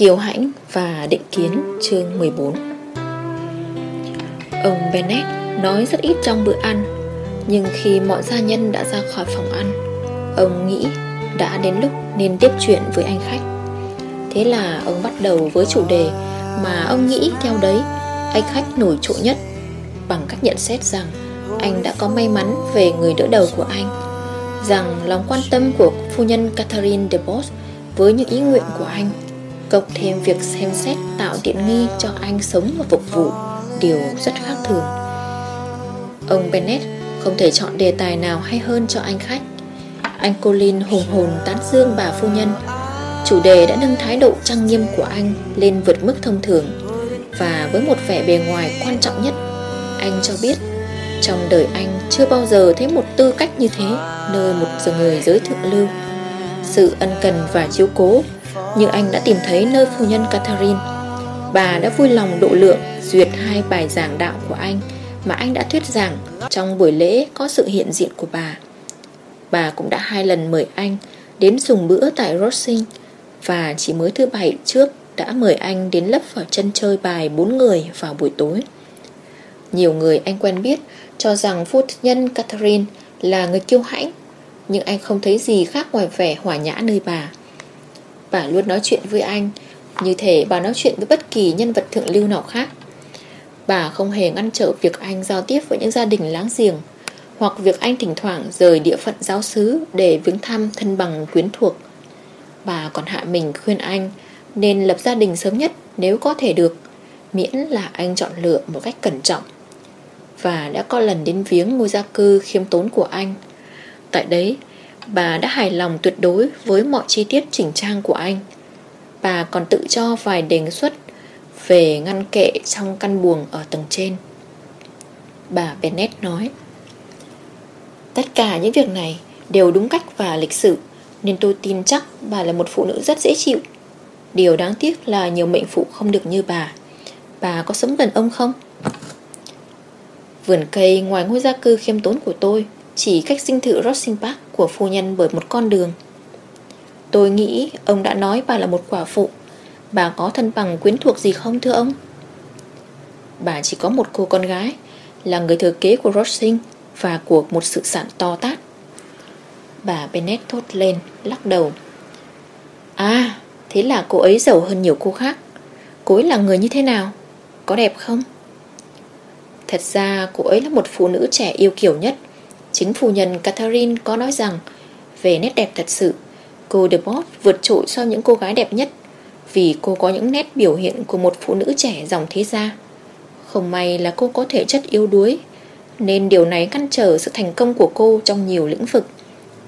Kiều Hãnh và Định Kiến, chương 14 Ông Bennett nói rất ít trong bữa ăn, Nhưng khi mọi gia nhân đã ra khỏi phòng ăn, Ông nghĩ đã đến lúc nên tiếp chuyện với anh khách. Thế là ông bắt đầu với chủ đề mà ông nghĩ theo đấy, Anh khách nổi trội nhất, Bằng cách nhận xét rằng anh đã có may mắn về người đỡ đầu của anh, Rằng lòng quan tâm của phu nhân Catherine de Bosch với những ý nguyện của anh cộng thêm việc xem xét tạo tiện nghi cho anh sống và phục vụ, điều rất khác thường. Ông bennett không thể chọn đề tài nào hay hơn cho anh khách. Anh colin hùng hồn tán dương bà phu nhân. Chủ đề đã nâng thái độ trang nghiêm của anh lên vượt mức thông thường. Và với một vẻ bề ngoài quan trọng nhất, anh cho biết, trong đời anh chưa bao giờ thấy một tư cách như thế, nơi một người giới thượng lưu. Sự ân cần và chiếu cố nhưng anh đã tìm thấy nơi phu nhân Catherine. Bà đã vui lòng độ lượng, duyệt hai bài giảng đạo của anh Mà anh đã thuyết giảng trong buổi lễ có sự hiện diện của bà. Bà cũng đã hai lần mời anh đến dùng bữa tại Rossing Và chỉ mới thứ bảy trước đã mời anh đến lấp vào chân chơi bài bốn người vào buổi tối. Nhiều người anh quen biết cho rằng phu nhân Catherine là người kiêu hãnh, Nhưng anh không thấy gì khác ngoài vẻ hỏa nhã nơi bà. Bà luôn nói chuyện với anh. Như thể bà nói chuyện với bất kỳ nhân vật thượng lưu nào khác. Bà không hề ngăn trở việc anh giao tiếp với những gia đình láng giềng, Hoặc việc anh thỉnh thoảng rời địa phận giáo xứ Để viếng thăm thân bằng quyến thuộc. Bà còn hạ mình khuyên anh Nên lập gia đình sớm nhất nếu có thể được, Miễn là anh chọn lựa một cách cẩn trọng. Và đã có lần đến viếng ngôi gia cư khiêm tốn của anh. Tại đấy Bà đã hài lòng tuyệt đối với mọi chi tiết chỉnh trang của anh. Bà còn tự cho vài đề xuất Về ngăn kệ trong căn buồng ở tầng trên. Bà Bennett nói, Tất cả những việc này đều đúng cách và lịch sự, Nên tôi tin chắc bà là một phụ nữ rất dễ chịu. Điều đáng tiếc là nhiều mệnh phụ không được như bà. Bà có sống gần ông không? Vườn cây ngoài ngôi gia cư khiêm tốn của tôi chỉ cách dinh thự Rossing Park của phu nhân bởi một con đường Tôi nghĩ ông đã nói bà là một quả phụ Bà có thân bằng quyến thuộc gì không, thưa ông? Bà chỉ có một cô con gái, Là người thừa kế của Rossing Và của một sự sản to tát Bà Bennett thốt lên, Lắc đầu À thế là cô ấy giàu hơn nhiều cô khác Cô ấy là người như thế nào? Có đẹp không? Thật ra cô ấy là một phụ nữ trẻ yêu kiểu nhất Chính phu nhân Catherine có nói rằng, Về nét đẹp thật sự, Cô de Bot vượt trội so những cô gái đẹp nhất, Vì cô có những nét biểu hiện Của một phụ nữ trẻ dòng thế gia. Không may là cô có thể chất yếu đuối, Nên điều này ngăn trở sự thành công của cô Trong nhiều lĩnh vực.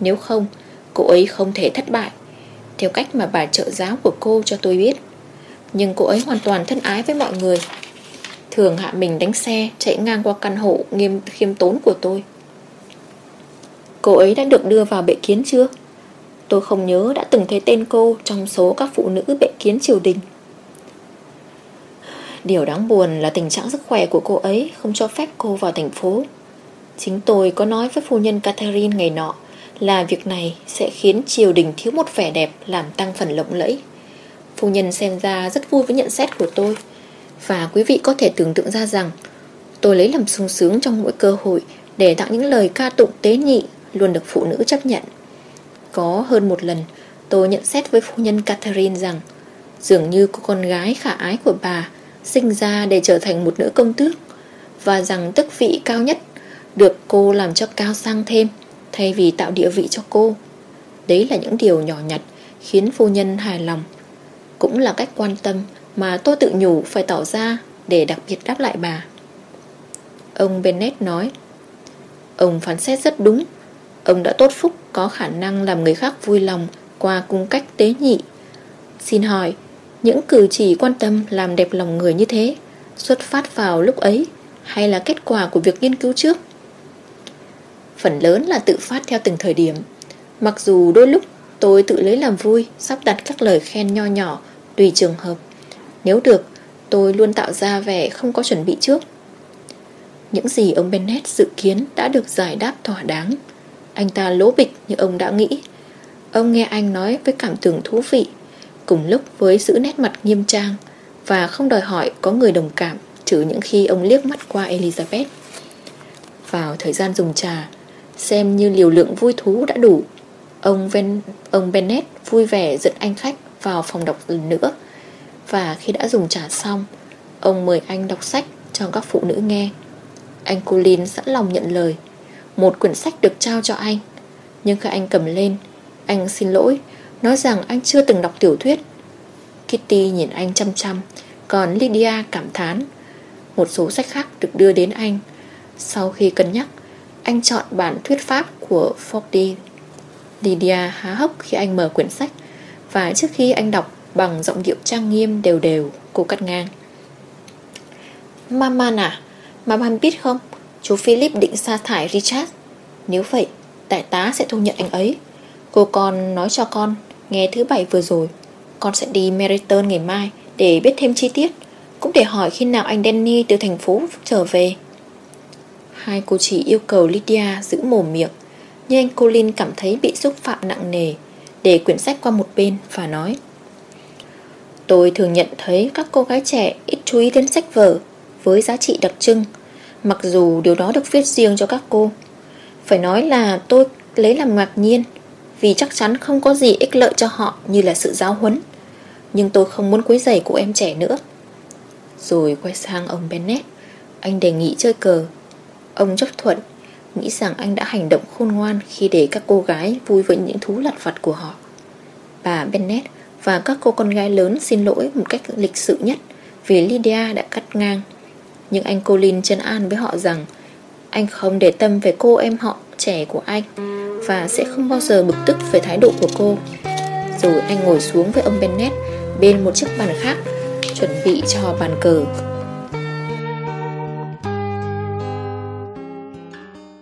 Nếu không, cô ấy không thể thất bại, Theo cách mà bà trợ giáo của cô cho tôi biết. Nhưng cô ấy hoàn toàn thân ái với mọi người. Thường hạ mình đánh xe, Chạy ngang qua căn hộ nghiêm, khiêm tốn của tôi. Cô ấy đã được đưa vào bệ kiến chưa? Tôi không nhớ đã từng thấy tên cô trong số các phụ nữ bệ kiến triều đình. Điều đáng buồn là tình trạng sức khỏe của cô ấy không cho phép cô vào thành phố. Chính tôi có nói với phu nhân Catherine ngày nọ là việc này sẽ khiến triều đình thiếu một vẻ đẹp làm tăng phần lộng lẫy. Phu nhân xem ra rất vui với nhận xét của tôi và quý vị có thể tưởng tượng ra rằng tôi lấy làm sung sướng trong mỗi cơ hội để tặng những lời ca tụng tế nhị luôn được phụ nữ chấp nhận. Có hơn một lần, tôi nhận xét với phu nhân Catherine rằng dường như cô con gái khả ái của bà sinh ra để trở thành một nữ công tước và rằng tức vị cao nhất được cô làm cho cao sang thêm thay vì tạo địa vị cho cô. Đấy là những điều nhỏ nhặt khiến phu nhân hài lòng. Cũng là cách quan tâm mà tôi tự nhủ phải tỏ ra để đặc biệt đáp lại bà. Ông Bennett nói Ông phán xét rất đúng Ông đã tốt phúc có khả năng làm người khác vui lòng qua cung cách tế nhị. Xin hỏi, những cử chỉ quan tâm làm đẹp lòng người như thế xuất phát vào lúc ấy hay là kết quả của việc nghiên cứu trước? Phần lớn là tự phát theo từng thời điểm. Mặc dù đôi lúc tôi tự lấy làm vui sắp đặt các lời khen nho nhỏ tùy trường hợp. Nếu được, tôi luôn tạo ra vẻ không có chuẩn bị trước. Những gì ông Bennett dự kiến đã được giải đáp thỏa đáng. Anh ta lố bịch như ông đã nghĩ. Ông nghe anh nói với cảm tưởng thú vị Cùng lúc với giữ nét mặt nghiêm trang Và không đòi hỏi có người đồng cảm Trừ những khi ông liếc mắt qua Elizabeth. Vào thời gian dùng trà Xem như liều lượng vui thú đã đủ. Ông, Ven, ông Bennett vui vẻ dẫn anh khách vào phòng đọc lần nữa. Và khi đã dùng trà xong Ông mời anh đọc sách cho các phụ nữ nghe. Anh Colin sẵn lòng nhận lời. Một quyển sách được trao cho anh. Nhưng khi anh cầm lên, Anh xin lỗi, Nói rằng anh chưa từng đọc tiểu thuyết. Kitty nhìn anh chăm chăm, Còn Lydia cảm thán. Một số sách khác được đưa đến anh. Sau khi cân nhắc, Anh chọn bản thuyết pháp của Fordy Lydia há hốc khi anh mở quyển sách, Và trước khi anh đọc Bằng giọng điệu trang nghiêm đều đều, Cô cắt ngang. Mama à Mama biết không? Chú Philip định sa thải Richard. Nếu vậy Đại tá sẽ thu nhận anh ấy. Cô con nói cho con, Nghe thứ bảy vừa rồi. Con sẽ đi Meriton ngày mai Để biết thêm chi tiết, Cũng để hỏi khi nào anh Danny từ thành phố trở về. Hai cô chỉ yêu cầu Lydia giữ mồm miệng, Nhưng anh Colin cảm thấy bị xúc phạm nặng nề, Để quyển sách qua một bên và nói, Tôi thường nhận thấy các cô gái trẻ ít chú ý đến sách vở với giá trị đặc trưng Mặc dù điều đó được viết riêng cho các cô, Phải nói là tôi lấy làm ngạc nhiên, Vì chắc chắn không có gì ích lợi cho họ như là sự giáo huấn. Nhưng tôi không muốn quấy rầy của em trẻ nữa. Rồi quay sang ông Bennett, Anh đề nghị chơi cờ. Ông chấp thuận, Nghĩ rằng anh đã hành động khôn ngoan Khi để các cô gái vui với những thú lặt vặt của họ. Bà Bennett và các cô con gái lớn xin lỗi một cách lịch sự nhất Vì Lydia đã cắt ngang nhưng anh Colin chân an với họ rằng, Anh không để tâm về cô em họ trẻ của anh, Và sẽ không bao giờ bực tức về thái độ của cô. Rồi anh ngồi xuống với ông Bennett Bên một chiếc bàn khác, Chuẩn bị cho bàn cờ.